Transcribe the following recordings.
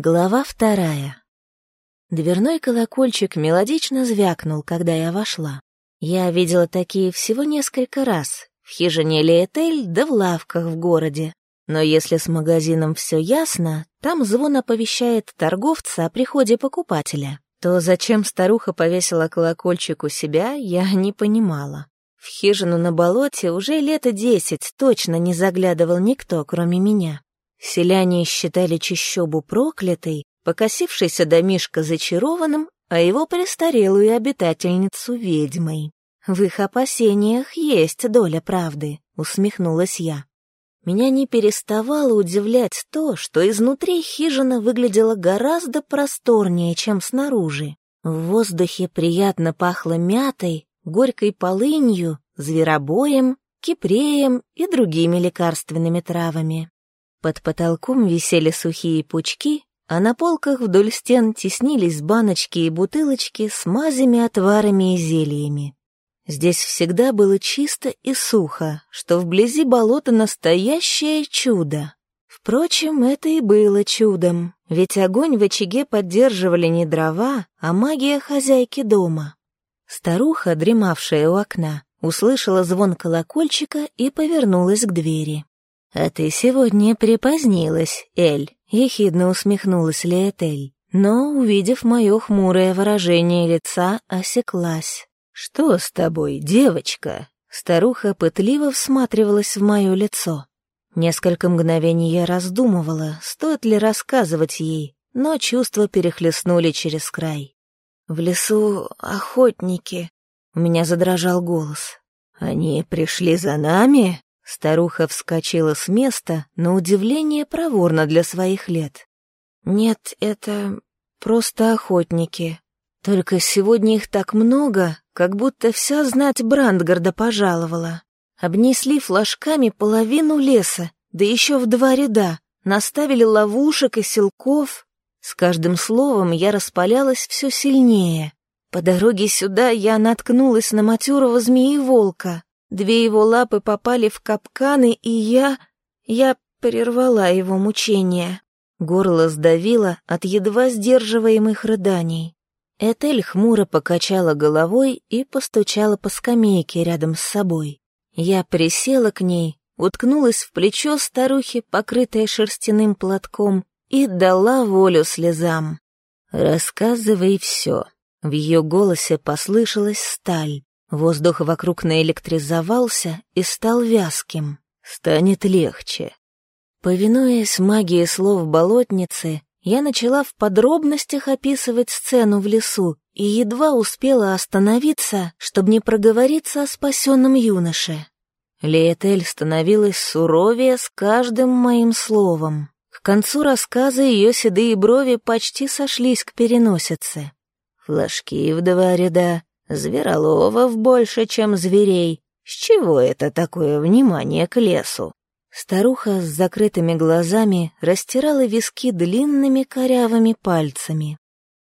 Глава вторая. Дверной колокольчик мелодично звякнул, когда я вошла. Я видела такие всего несколько раз, в хижине Леетель да в лавках в городе. Но если с магазином все ясно, там звон оповещает торговца о приходе покупателя. То зачем старуха повесила колокольчик у себя, я не понимала. В хижину на болоте уже лето десять точно не заглядывал никто, кроме меня. Селяне считали чищобу проклятой, покосившийся домишко зачарованным, а его престарелую обитательницу ведьмой. В их опасениях есть доля правды, усмехнулась я. Меня не переставало удивлять то, что изнутри хижина выглядела гораздо просторнее, чем снаружи. В воздухе приятно пахло мятой, горькой полынью, зверобоем, кипреем и другими лекарственными травами. Под потолком висели сухие пучки, а на полках вдоль стен теснились баночки и бутылочки с мазями, отварами и зельями. Здесь всегда было чисто и сухо, что вблизи болота настоящее чудо. Впрочем, это и было чудом, ведь огонь в очаге поддерживали не дрова, а магия хозяйки дома. Старуха, дремавшая у окна, услышала звон колокольчика и повернулась к двери. «А ты сегодня припозднилась, Эль», — ехидно усмехнулась Леэтель, но, увидев мое хмурое выражение лица, осеклась. «Что с тобой, девочка?» Старуха пытливо всматривалась в мое лицо. Несколько мгновений я раздумывала, стоит ли рассказывать ей, но чувства перехлестнули через край. «В лесу охотники», — у меня задрожал голос. «Они пришли за нами?» Старуха вскочила с места, на удивление проворно для своих лет. «Нет, это просто охотники. Только сегодня их так много, как будто вся знать Брандгарда пожаловала. Обнесли флажками половину леса, да еще в два ряда, наставили ловушек и силков. С каждым словом я распалялась все сильнее. По дороге сюда я наткнулась на матерого змеи-волка. Две его лапы попали в капканы, и я... Я прервала его мучения. Горло сдавило от едва сдерживаемых рыданий. Этель хмуро покачала головой и постучала по скамейке рядом с собой. Я присела к ней, уткнулась в плечо старухи, покрытое шерстяным платком, и дала волю слезам. «Рассказывай все». В ее голосе послышалась сталь. Воздух вокруг наэлектризовался и стал вязким. Станет легче. Повинуясь магии слов болотницы, я начала в подробностях описывать сцену в лесу и едва успела остановиться, чтобы не проговориться о спасенном юноше. Лиэтель становилась суровее с каждым моим словом. К концу рассказа ее седые брови почти сошлись к переносице. Флажки в два ряда, Звероловов больше, чем зверей. С чего это такое внимание к лесу? Старуха с закрытыми глазами растирала виски длинными корявыми пальцами.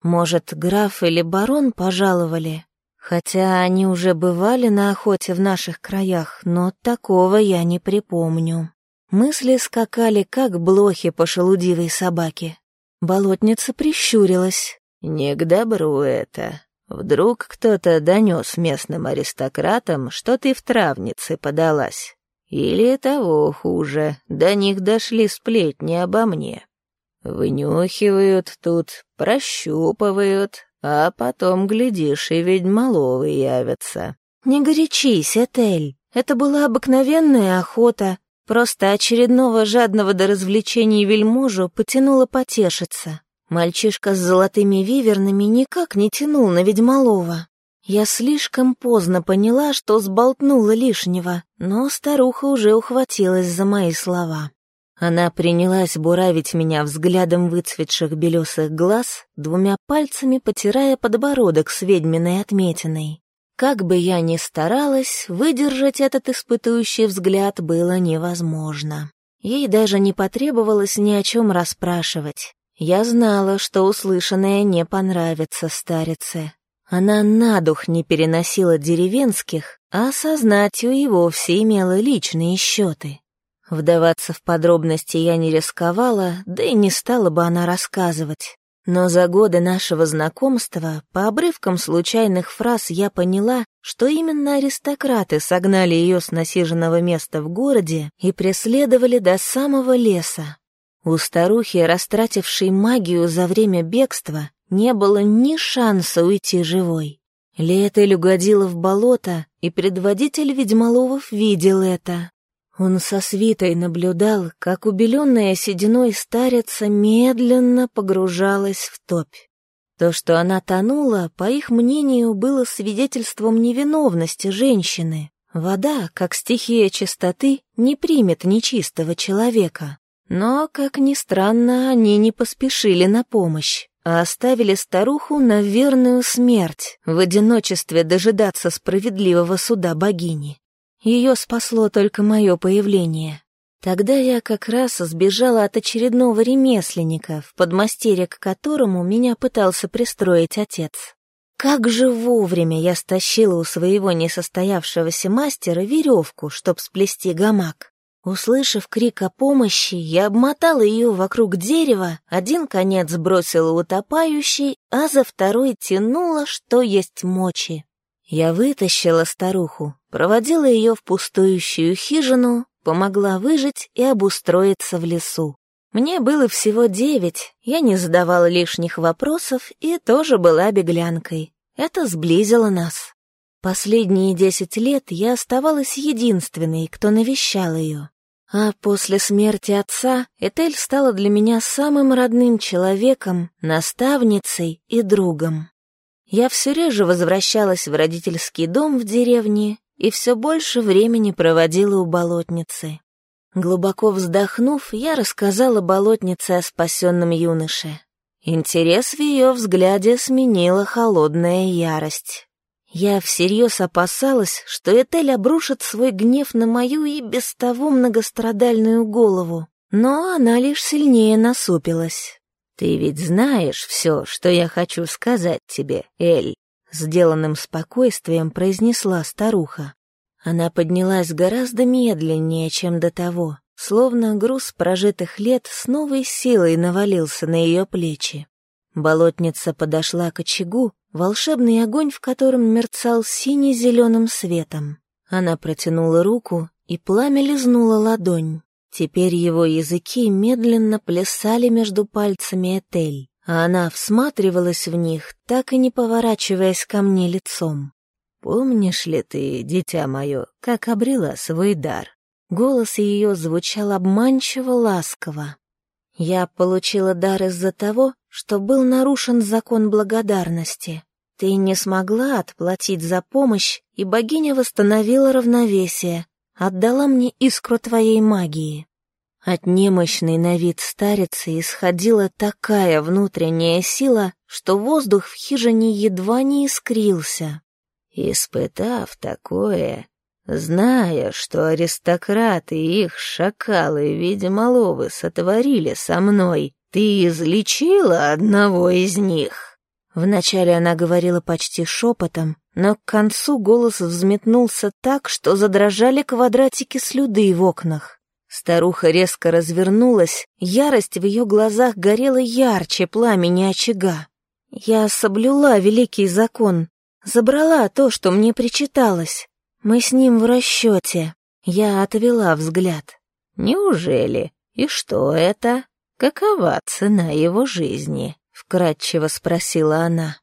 Может, граф или барон пожаловали? Хотя они уже бывали на охоте в наших краях, но такого я не припомню. Мысли скакали, как блохи по шелудивой собаке. Болотница прищурилась. «Не к добру это. Вдруг кто-то донес местным аристократам, что ты в травнице подалась. Или того хуже, до них дошли сплетни обо мне. Вынюхивают тут, прощупывают, а потом, глядишь, и ведьмоловы явятся. «Не горячись, Этель, это была обыкновенная охота, просто очередного жадного до развлечений вельможу потянуло потешиться. Мальчишка с золотыми вивернами никак не тянул на ведьмолова. Я слишком поздно поняла, что сболтнула лишнего, но старуха уже ухватилась за мои слова. Она принялась буравить меня взглядом выцветших белесых глаз, двумя пальцами потирая подбородок с ведьминой отметиной. Как бы я ни старалась, выдержать этот испытующий взгляд было невозможно. Ей даже не потребовалось ни о чем расспрашивать. Я знала, что услышанное не понравится старице. Она на дух не переносила деревенских, а со знатью и вовсе имела личные счеты. Вдаваться в подробности я не рисковала, да и не стала бы она рассказывать. Но за годы нашего знакомства, по обрывкам случайных фраз, я поняла, что именно аристократы согнали ее с насиженного места в городе и преследовали до самого леса. У старухи, растратившей магию за время бегства, не было ни шанса уйти живой. Летель угодила в болото, и предводитель ведьмоловов видел это. Он со свитой наблюдал, как убеленная сединой старица медленно погружалась в топь. То, что она тонула, по их мнению, было свидетельством невиновности женщины. Вода, как стихия чистоты, не примет нечистого человека. Но, как ни странно, они не поспешили на помощь, а оставили старуху на верную смерть, в одиночестве дожидаться справедливого суда богини. Ее спасло только мое появление. Тогда я как раз сбежала от очередного ремесленника, в подмастерье к которому меня пытался пристроить отец. Как же вовремя я стащила у своего несостоявшегося мастера веревку, чтоб сплести гамак. Услышав крик о помощи, я обмотала ее вокруг дерева, один конец бросила утопающий, а за второй тянула, что есть мочи. Я вытащила старуху, проводила ее в пустующую хижину, помогла выжить и обустроиться в лесу. Мне было всего девять, я не задавала лишних вопросов и тоже была беглянкой. Это сблизило нас. Последние десять лет я оставалась единственной, кто навещал ее. А после смерти отца Этель стала для меня самым родным человеком, наставницей и другом. Я все реже возвращалась в родительский дом в деревне и все больше времени проводила у болотницы. Глубоко вздохнув, я рассказала болотнице о спасенном юноше. Интерес в ее взгляде сменила холодная ярость. Я всерьез опасалась, что Этель обрушит свой гнев на мою и без того многострадальную голову, но она лишь сильнее насупилась. «Ты ведь знаешь все, что я хочу сказать тебе, Эль», — сделанным спокойствием произнесла старуха. Она поднялась гораздо медленнее, чем до того, словно груз прожитых лет с новой силой навалился на ее плечи. Болотница подошла к очагу, волшебный огонь в котором мерцал сине-зеленым светом. Она протянула руку, и пламя лизнуло ладонь. Теперь его языки медленно плясали между пальцами Этель, а она всматривалась в них, так и не поворачиваясь ко мне лицом. «Помнишь ли ты, дитя мое, как обрела свой дар?» Голос ее звучал обманчиво ласково. «Я получила дар из-за того, что был нарушен закон благодарности. Ты не смогла отплатить за помощь, и богиня восстановила равновесие, отдала мне искру твоей магии. От немощной на вид старицы исходила такая внутренняя сила, что воздух в хижине едва не искрился. Испытав такое, зная, что аристократы и их шакалы видимоловы сотворили со мной, ты излечила одного из них. Вначале она говорила почти шепотом, но к концу голос взметнулся так, что задрожали квадратики слюды в окнах. Старуха резко развернулась, ярость в ее глазах горела ярче пламени очага. Я соблюла великий закон, забрала то, что мне причиталось. Мы с ним в расчете. Я отвела взгляд. «Неужели? И что это? Какова цена его жизни?» — вкратчиво спросила она.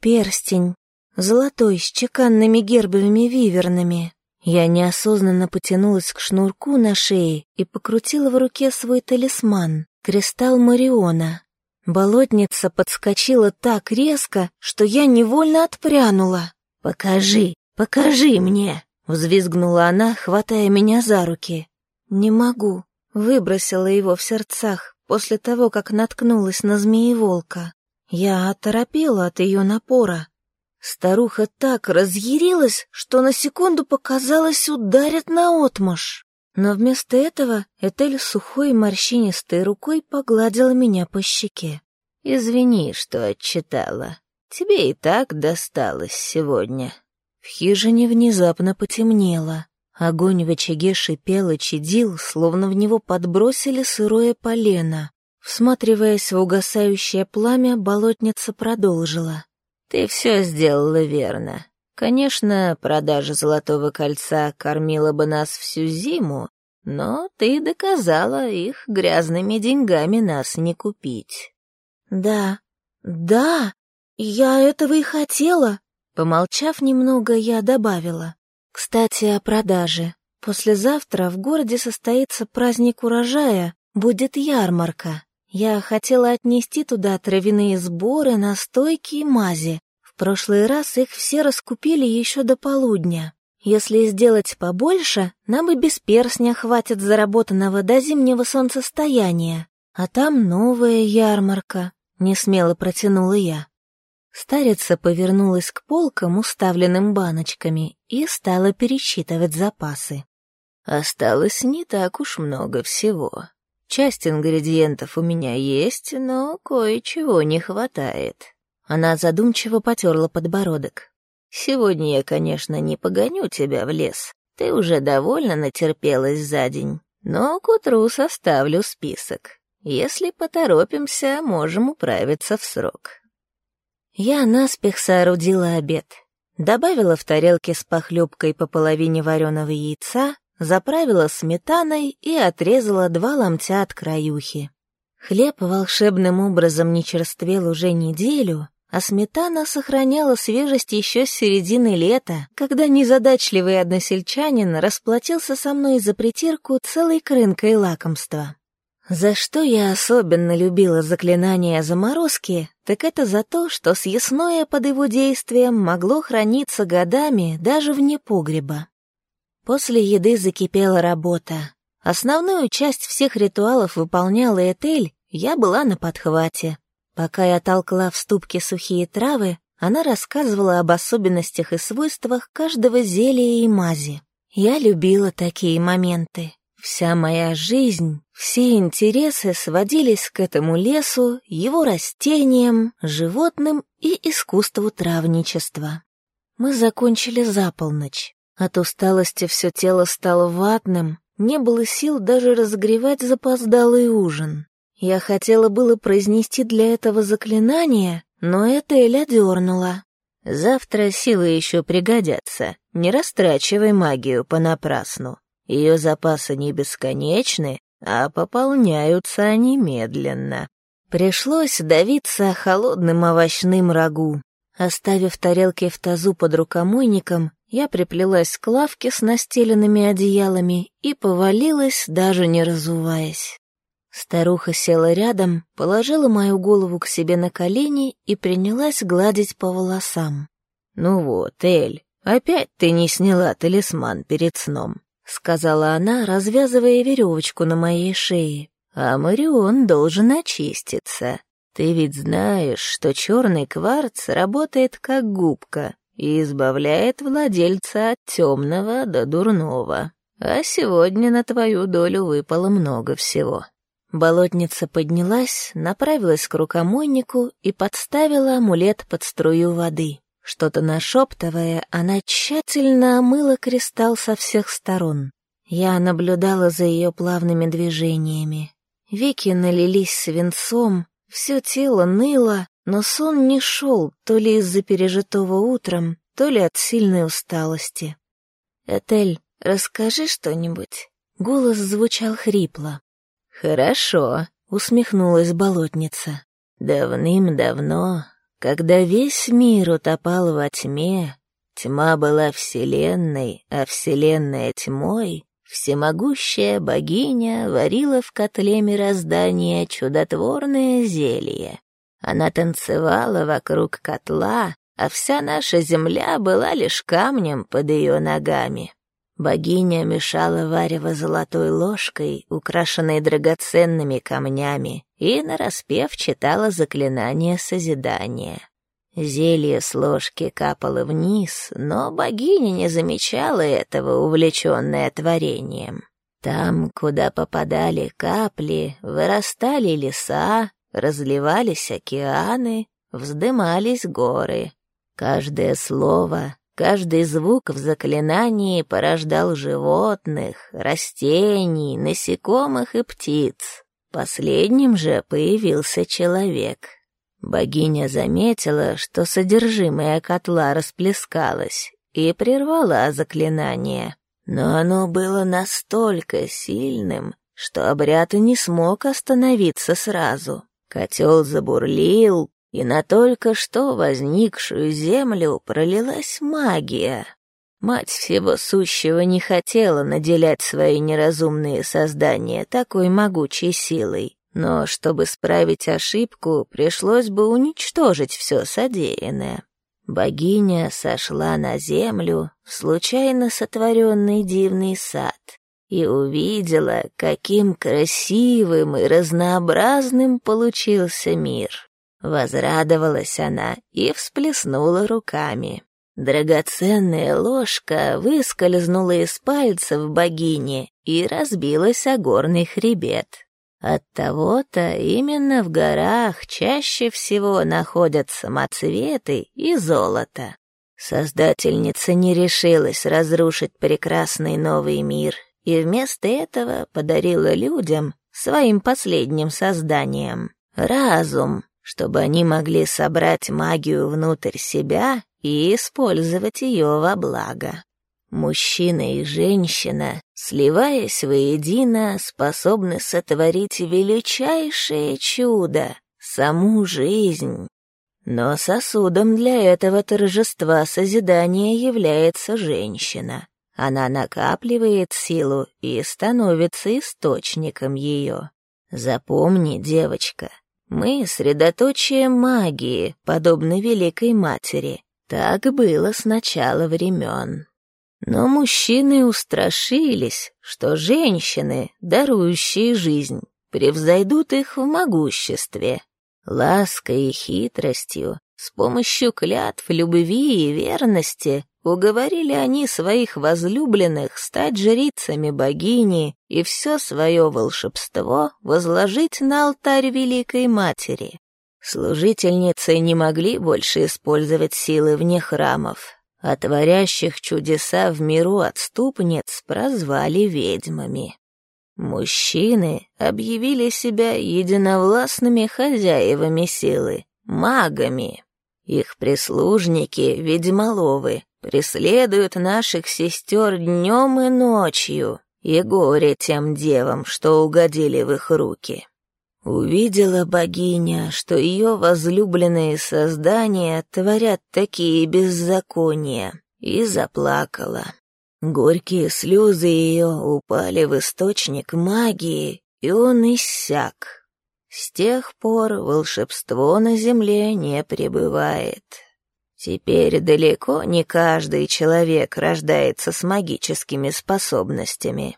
«Перстень, золотой, с чеканными гербовыми вивернами». Я неосознанно потянулась к шнурку на шее и покрутила в руке свой талисман — кристалл Мариона. Болотница подскочила так резко, что я невольно отпрянула. «Покажи, покажи мне!» — взвизгнула она, хватая меня за руки. «Не могу», — выбросила его в сердцах после того, как наткнулась на змеи-волка. Я оторопела от ее напора. Старуха так разъярилась, что на секунду показалось ударит наотмашь. Но вместо этого Этель сухой морщинистой рукой погладила меня по щеке. «Извини, что отчитала. Тебе и так досталось сегодня». В хижине внезапно потемнело. Огонь в очаге шипел и чадил, словно в него подбросили сырое полено. Всматриваясь в угасающее пламя, болотница продолжила. «Ты все сделала верно. Конечно, продажа золотого кольца кормила бы нас всю зиму, но ты доказала, их грязными деньгами нас не купить». «Да, да, я этого и хотела», — помолчав немного, я добавила. «Кстати, о продаже. Послезавтра в городе состоится праздник урожая, будет ярмарка. Я хотела отнести туда травяные сборы, настойки и мази. В прошлый раз их все раскупили еще до полудня. Если сделать побольше, нам и без перстня хватит заработанного до зимнего солнцестояния. А там новая ярмарка, — несмело протянула я. Старица повернулась к полкам, уставленным баночками, и стала пересчитывать запасы. Осталось не так уж много всего. Часть ингредиентов у меня есть, но кое-чего не хватает. Она задумчиво потерла подбородок. Сегодня я, конечно, не погоню тебя в лес. Ты уже довольно натерпелась за день. Но к утру составлю список. Если поторопимся, можем управиться в срок. Я наспех соорудила обед. Добавила в тарелки с похлебкой по половине вареного яйца, заправила сметаной и отрезала два ломтя от краюхи. Хлеб волшебным образом не черствел уже неделю, а сметана сохраняла свежесть еще с середины лета, когда незадачливый односельчанин расплатился со мной за притирку целой крынкой лакомства. За что я особенно любила заклинание заморозки, так это за то, что съестное под его действием могло храниться годами даже вне погреба. После еды закипела работа. Основную часть всех ритуалов выполняла Этель, я была на подхвате. Пока я толкла в ступке сухие травы, она рассказывала об особенностях и свойствах каждого зелья и мази. Я любила такие моменты. Вся моя жизнь, все интересы сводились к этому лесу, его растениям, животным и искусству травничества. Мы закончили за полночь. От усталости все тело стало ватным, не было сил даже разогревать запоздалый ужин. Я хотела было произнести для этого заклинание, но это Эля дернула. «Завтра силы еще пригодятся, не растрачивай магию понапрасну. Ее запасы не бесконечны, а пополняются они медленно». Пришлось давиться холодным овощным рагу. Оставив тарелки в тазу под рукомойником, я приплелась к лавке с настеленными одеялами и повалилась, даже не разуваясь. Старуха села рядом, положила мою голову к себе на колени и принялась гладить по волосам. «Ну вот, Эль, опять ты не сняла талисман перед сном», — сказала она, развязывая веревочку на моей шее. «А Марион должен очиститься. Ты ведь знаешь, что черный кварц работает как губка, и избавляет владельца от темного до дурного. А сегодня на твою долю выпало много всего». Болотница поднялась, направилась к рукомойнику и подставила амулет под струю воды. Что-то нашептывая, она тщательно омыла кристалл со всех сторон. Я наблюдала за ее плавными движениями. Веки налились свинцом, все тело ныло, но сон не шел то ли из-за пережитого утром, то ли от сильной усталости. «Этель, расскажи что-нибудь». Голос звучал хрипло. «Хорошо», — усмехнулась болотница. «Давным-давно, когда весь мир утопал во тьме, тьма была вселенной, а вселенная тьмой, всемогущая богиня варила в котле мироздания чудотворное зелье. Она танцевала вокруг котла, а вся наша земля была лишь камнем под ее ногами. Богиня мешала варево золотой ложкой, украшенной драгоценными камнями, и нараспев читала заклинание созидания. Зелье с ложки капало вниз, но богиня не замечала этого, увлеченная творением. Там, куда попадали капли, вырастали леса, разливались океаны, вздымались горы. Каждое слово, Каждый звук в заклинании порождал животных, растений, насекомых и птиц. Последним же появился человек. Богиня заметила, что содержимое котла расплескалось, и прервала заклинание. Но оно было настолько сильным, что обряд не смог остановиться сразу. Котел забурлил, и на только что возникшую землю пролилась магия. Мать всего сущего не хотела наделять свои неразумные создания такой могучей силой, но чтобы справить ошибку, пришлось бы уничтожить все содеянное. Богиня сошла на землю в случайно сотворенный дивный сад и увидела, каким красивым и разнообразным получился мир. Возрадовалась она и всплеснула руками. Драгоценная ложка выскользнула из пальцев богини и разбилась о горный хребет. Оттого-то именно в горах чаще всего находятся самоцветы и золото. Создательница не решилась разрушить прекрасный новый мир и вместо этого подарила людям, своим последним созданиям, разум, чтобы они могли собрать магию внутрь себя и использовать ее во благо. Мужчина и женщина, сливаясь воедино, способны сотворить величайшее чудо — саму жизнь. Но сосудом для этого торжества созидания является женщина. Она накапливает силу и становится источником ее. Запомни, девочка, мы — средоточие магии, подобно Великой Матери. Так было с начала времен. Но мужчины устрашились, что женщины, дарующие жизнь, превзойдут их в могуществе. Лаской и хитростью, с помощью клятв любви и верности Уговорили они своих возлюбленных стать жрицами богини и все свое волшебство возложить на алтарь Великой Матери. Служительницы не могли больше использовать силы вне храмов, а творящих чудеса в миру отступниц прозвали ведьмами. Мужчины объявили себя единовластными хозяевами силы, магами. Их прислужники — ведьмоловы, преследуют наших сестер днем и ночью, и горе тем девам, что угодили в их руки. Увидела богиня, что ее возлюбленные создания творят такие беззакония, и заплакала. Горькие слезы ее упали в источник магии, и он иссяк. С тех пор волшебство на земле не пребывает. Теперь далеко не каждый человек рождается с магическими способностями.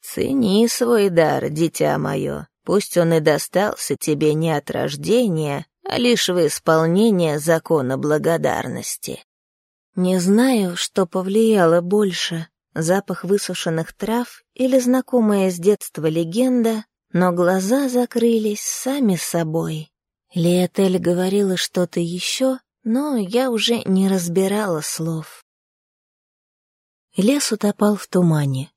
Цени свой дар, дитя мое, пусть он и достался тебе не от рождения, а лишь в исполнение закона благодарности. Не знаю, что повлияло больше, запах высушенных трав или знакомая с детства легенда, но глаза закрылись сами собой. Лиэтель говорила что-то еще, но я уже не разбирала слов. Лес утопал в тумане.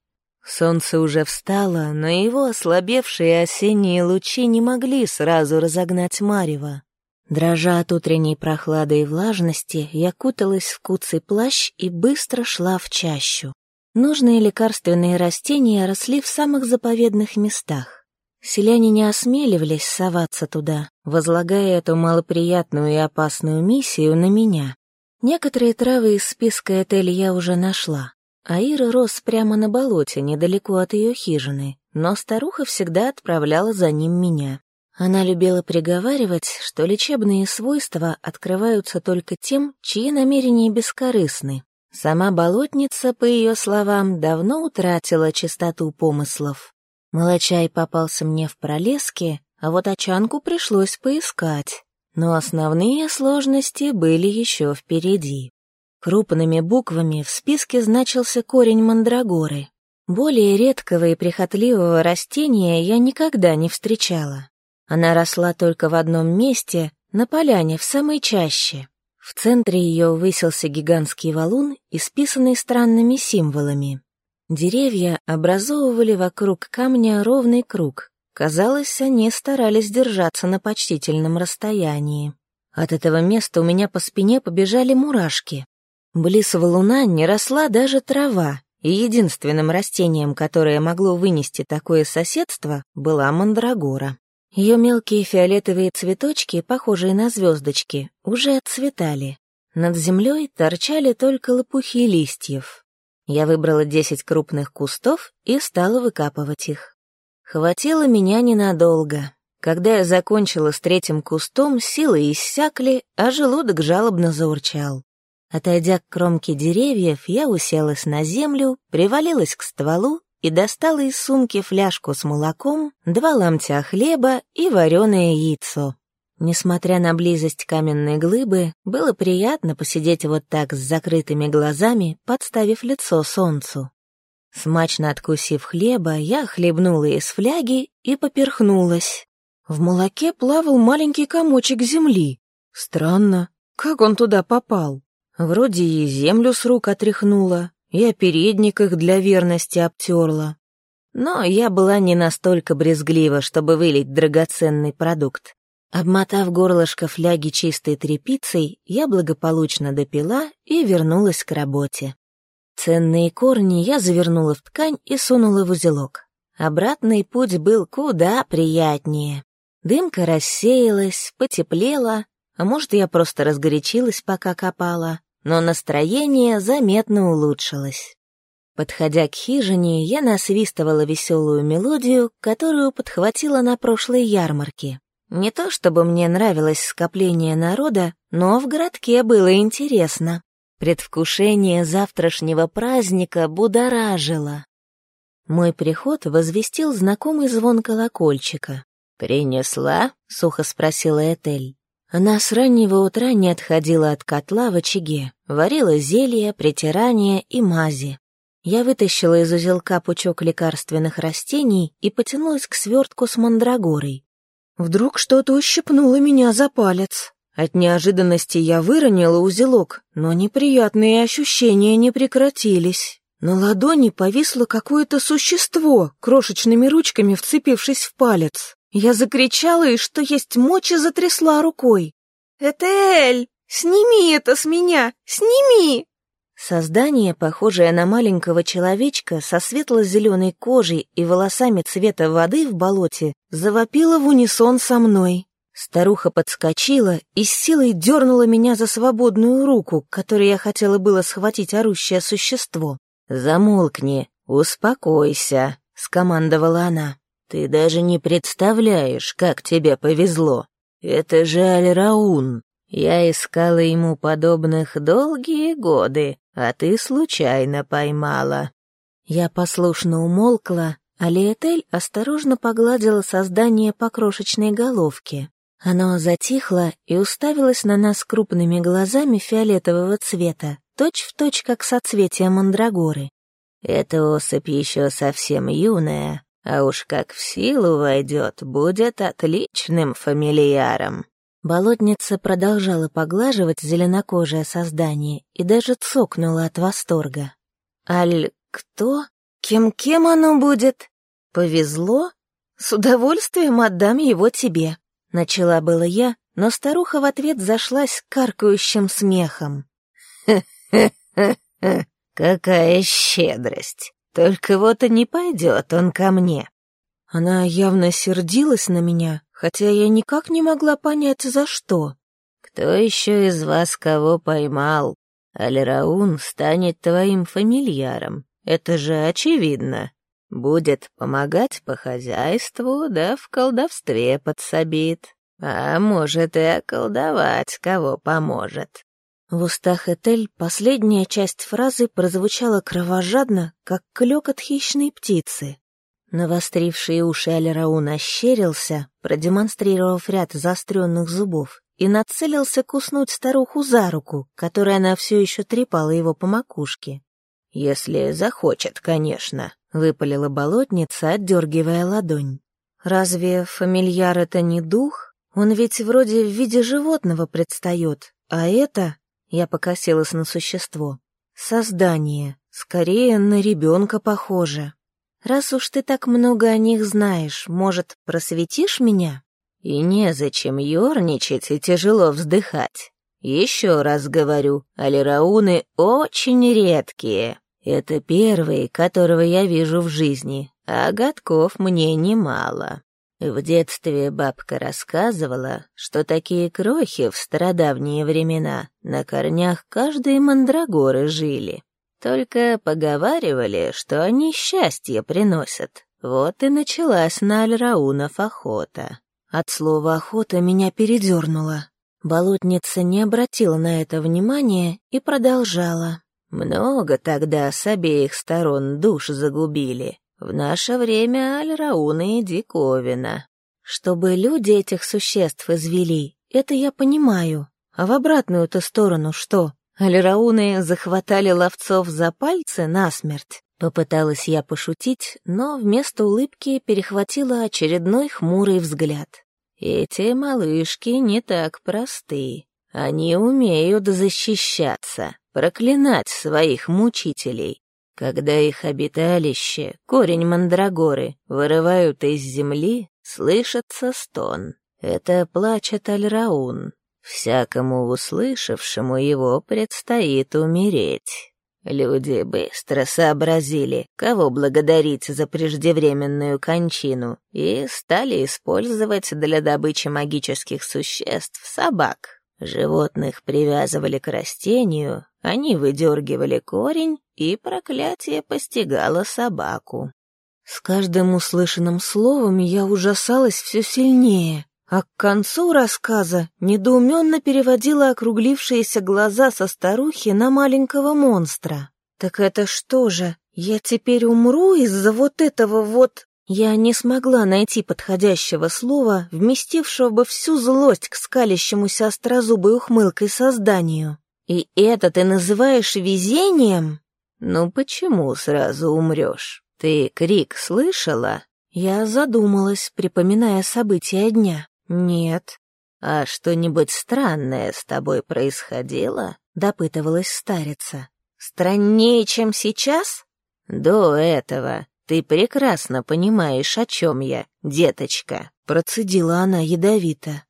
Солнце уже встало, но его ослабевшие осенние лучи не могли сразу разогнать марево. Дрожа от утренней прохлады и влажности, я куталась в куцый плащ и быстро шла в чащу. Нужные лекарственные растения росли в самых заповедных местах. Селяне не осмеливались соваться туда, возлагая эту малоприятную и опасную миссию на меня. Некоторые травы из списка Этель я уже нашла. Аира рос прямо на болоте, недалеко от ее хижины, но старуха всегда отправляла за ним меня. Она любила приговаривать, что лечебные свойства открываются только тем, чьи намерения бескорыстны. Сама болотница, по ее словам, давно утратила чистоту помыслов. Молочай попался мне в пролеске, а вот очанку пришлось поискать. Но основные сложности были еще впереди. Крупными буквами в списке значился корень мандрагоры. Более редкого и прихотливого растения я никогда не встречала. Она росла только в одном месте, на поляне в самой чаще. В центре ее высился гигантский валун, исписанный странными символами. Деревья образовывали вокруг камня ровный круг. Казалось, они старались держаться на почтительном расстоянии. От этого места у меня по спине побежали мурашки. Близ валуна не росла даже трава, и единственным растением, которое могло вынести такое соседство, была мандрагора. Ее мелкие фиолетовые цветочки, похожие на звездочки, уже отцветали. Над землей торчали только лопухи листьев. Я выбрала десять крупных кустов и стала выкапывать их. Хватило меня ненадолго. Когда я закончила с третьим кустом, силы иссякли, а желудок жалобно заурчал. Отойдя к кромке деревьев, я уселась на землю, привалилась к стволу и достала из сумки фляжку с молоком, два ломтя хлеба и вареное яйцо. Несмотря на близость каменной глыбы, было приятно посидеть вот так с закрытыми глазами, подставив лицо солнцу. Смачно откусив хлеба, я хлебнула из фляги и поперхнулась. В молоке плавал маленький комочек земли. Странно, как он туда попал? Вроде и землю с рук отряхнула, и о передниках для верности обтерла. Но я была не настолько брезглива, чтобы вылить драгоценный продукт. Обмотав горлышко фляги чистой тряпицей, я благополучно допила и вернулась к работе. Ценные корни я завернула в ткань и сунула в узелок. Обратный путь был куда приятнее. Дымка рассеялась, потеплела, а может, я просто разгорячилась, пока копала, но настроение заметно улучшилось. Подходя к хижине, я насвистывала веселую мелодию, которую подхватила на прошлой ярмарке. Не то чтобы мне нравилось скопление народа, но в городке было интересно. Предвкушение завтрашнего праздника будоражило. Мой приход возвестил знакомый звон колокольчика. «Принесла?» — сухо спросила Этель. Она с раннего утра не отходила от котла в очаге, варила зелья, притирания и мази. Я вытащила из узелка пучок лекарственных растений и потянулась к свертку с мандрагорой. Вдруг что-то ущипнуло меня за палец. От неожиданности я выронила узелок, но неприятные ощущения не прекратились. На ладони повисло какое-то существо, крошечными ручками вцепившись в палец. Я закричала и, что есть мочи, затрясла рукой. «Этель, сними это с меня! Сними!» Создание, похожее на маленького человечка со светло-зеленой кожей и волосами цвета воды в болоте, завопило в унисон со мной. Старуха подскочила и с силой дернула меня за свободную руку, которой я хотела было схватить орущее существо. «Замолкни, успокойся», — скомандовала она. «Ты даже не представляешь, как тебе повезло. Это же Аль-Раун. Я искала ему подобных долгие годы, а ты случайно поймала». Я послушно умолкла, а Лиэтель осторожно погладила создание по крошечной головке. Оно затихло и уставилось на нас крупными глазами фиолетового цвета, точь-в-точь, точь, как соцветие мандрагоры. «Эта особь еще совсем юная, а уж как в силу войдет, будет отличным фамильяром». Болотница продолжала поглаживать зеленокожее создание и даже цокнула от восторга. «Аль, кто? Кем-кем оно будет? Повезло? С удовольствием отдам его тебе», — начала было я, но старуха в ответ зашлась каркающим смехом. «Хе-хе-хе, какая щедрость! Только вот и не пойдет он ко мне». Она явно сердилась на меня, хотя я никак не могла понять, за что. «Кто еще из вас кого поймал? Алираун станет твоим фамильяром, это же очевидно. Будет помогать по хозяйству, да в колдовстве подсобит. А может и околдовать кого поможет». В устах Этель последняя часть фразы прозвучала кровожадно, как клёкот хищной птицы. Навостривший уши Алираун ощерился, продемонстрировав ряд заостренных зубов, и нацелился куснуть старуху за руку, которой она все еще трепала его по макушке. «Если захочет, конечно», — выпалила болотница, отдергивая ладонь. «Разве фамильяр — это не дух? Он ведь вроде в виде животного предстает, а это...» Я покосилась на существо. «Создание. Скорее, на ребенка похоже. Раз уж ты так много о них знаешь, может, просветишь меня?» «И незачем ерничать и тяжело вздыхать. Еще раз говорю, алирауны очень редкие. Это первый, которого я вижу в жизни, а годков мне немало. В детстве бабка рассказывала, что такие крохи в стародавние времена на корнях каждой мандрагоры жили. Только поговаривали, что они счастье приносят. Вот и началась на Альраунов охота. От слова «охота» меня передернуло. Болотница не обратила на это внимания и продолжала. «Много тогда с обеих сторон душ загубили. В наше время Альрауны и диковина. Чтобы люди этих существ извели, это я понимаю. А в обратную-то сторону что? Альрауны захватали ловцов за пальцы насмерть? Попыталась я пошутить, но вместо улыбки перехватила очередной хмурый взгляд. Эти малышки не так просты. Они умеют защищаться, проклинать своих мучителей. Когда их обиталище, корень мандрагоры, вырывают из земли, слышится стон. Это плачет Альраун. Всякому услышавшему его предстоит умереть. Люди быстро сообразили, кого благодарить за преждевременную кончину, и стали использовать для добычи магических существ собак. Животных привязывали к растению, они выдергивали корень, и проклятие постигало собаку. С каждым услышанным словом я ужасалась все сильнее, а к концу рассказа недоуменно переводила округлившиеся глаза со старухи на маленького монстра. «Так это что же, я теперь умру из-за вот этого вот...» Я не смогла найти подходящего слова, вместившего бы всю злость к скалящемуся острозубой ухмылкой созданию. «И это ты называешь везением?» «Ну почему сразу умрешь? Ты крик слышала?» Я задумалась, припоминая события дня. «Нет». «А что-нибудь странное с тобой происходило?» — допытывалась старица. «Страннее, чем сейчас?» «До этого. Ты прекрасно понимаешь, о чем я, деточка», — процедила она ядовито.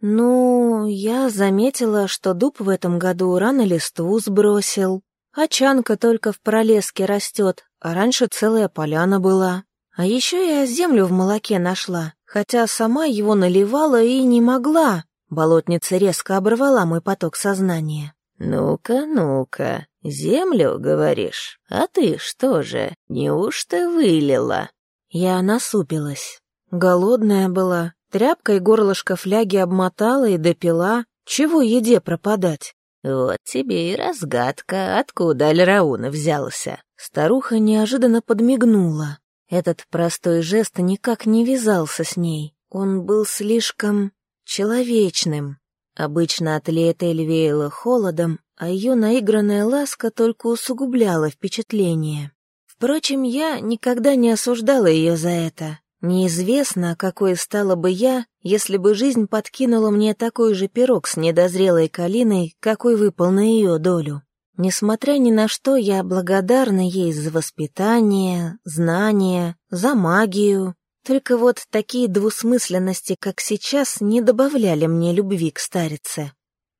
«Ну, я заметила, что дуб в этом году рано листву сбросил. А чанка только в пролеске растет, а раньше целая поляна была. А еще я землю в молоке нашла, хотя сама его наливала и не могла». Болотница резко оборвала мой поток сознания. «Ну-ка, ну-ка, землю, говоришь? А ты что же, неужто вылила?» Я насупилась. Голодная была, Тряпкой горлышко фляги обмотала и допила. Чего еде пропадать? Вот тебе и разгадка, откуда Альраун взялся. Старуха неожиданно подмигнула. Этот простой жест никак не вязался с ней. Он был слишком человечным. Обычно от Лиэтель веяло холодом, а ее наигранная ласка только усугубляла впечатление. Впрочем, я никогда не осуждала ее за это. Неизвестно, какой стала бы я, если бы жизнь подкинула мне такой же пирог с недозрелой калиной, какой выпал на ее долю. Несмотря ни на что, я благодарна ей за воспитание, знания, за магию. Только вот такие двусмысленности, как сейчас, не добавляли мне любви к старице.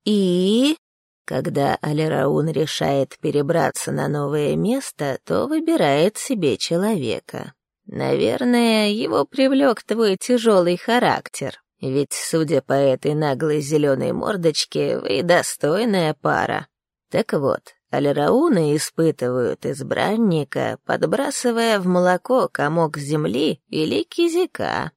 И... Когда Алираун решает перебраться на новое место, то выбирает себе человека. Наверное, его привлек твой тяжелый характер. Ведь, судя по этой наглой зеленой мордочке, вы достойная пара. Так вот, алирауны испытывают избранника, подбрасывая в молоко комок земли или кизика.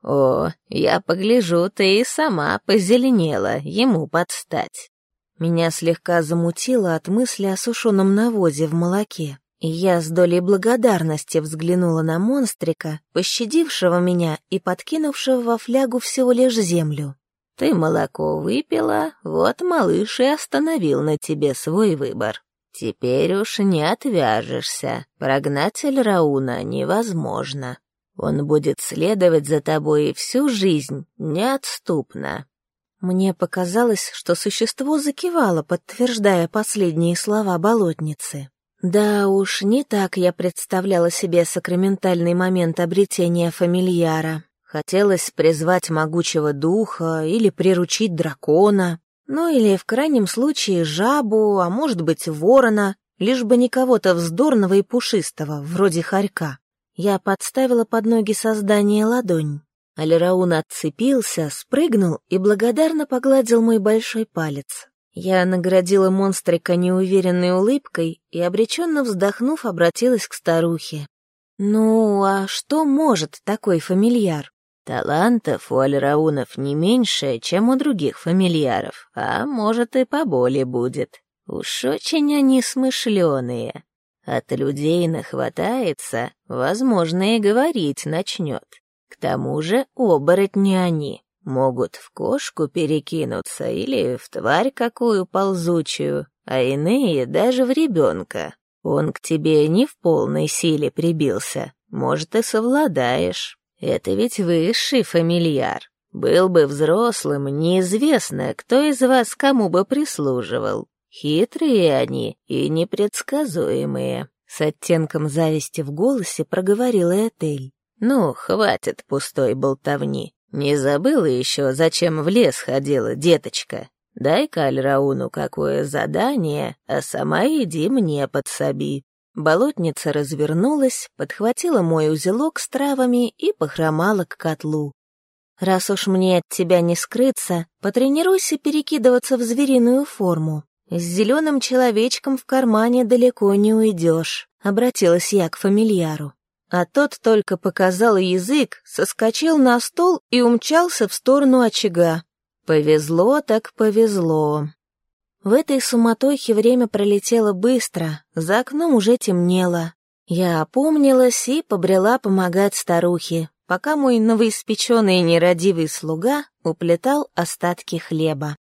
О, я погляжу, ты и сама позеленела, ему подстать. Меня слегка замутило от мысли о сушеном навозе в молоке. И я с долей благодарности взглянула на монстрика, пощадившего меня и подкинувшего во флягу всего лишь землю. «Ты молоко выпила, вот малыш и остановил на тебе свой выбор. Теперь уж не отвяжешься, прогнать Рауна невозможно. Он будет следовать за тобой всю жизнь, неотступно». Мне показалось, что существо закивало, подтверждая последние слова болотницы. Да уж, не так я представляла себе сакраментальный момент обретения фамильяра. Хотелось призвать могучего духа или приручить дракона, ну или в крайнем случае жабу, а может быть ворона, лишь бы не кого-то вздорного и пушистого, вроде хорька. Я подставила под ноги создание ладонь. Алираун отцепился, спрыгнул и благодарно погладил мой большой палец. Я наградила монстрика неуверенной улыбкой и, обреченно вздохнув, обратилась к старухе. «Ну, а что может такой фамильяр?» «Талантов у Альраунов не меньше, чем у других фамильяров, а может и поболее будет. Уж очень они смышленые. От людей нахватается, возможно, и говорить начнет. К тому же оборотни они, могут в кошку перекинуться или в тварь какую ползучую, а иные даже в ребенка. Он к тебе не в полной силе прибился, может, и совладаешь. Это ведь высший фамильяр. Был бы взрослым, неизвестно, кто из вас кому бы прислуживал. Хитрые они и непредсказуемые. С оттенком зависти в голосе проговорила Этель. «Ну, хватит пустой болтовни. Не забыла еще, зачем в лес ходила деточка? Дай-ка Альрауну какое задание, а сама иди мне подсоби». Болотница развернулась, подхватила мой узелок с травами и похромала к котлу. «Раз уж мне от тебя не скрыться, потренируйся перекидываться в звериную форму. С зеленым человечком в кармане далеко не уйдешь», — обратилась я к фамильяру. А тот только показал язык, соскочил на стол и умчался в сторону очага. Повезло так повезло. В этой суматохе время пролетело быстро, за окном уже темнело. Я опомнилась и побрела помогать старухе, пока мой новоиспеченный нерадивый слуга уплетал остатки хлеба.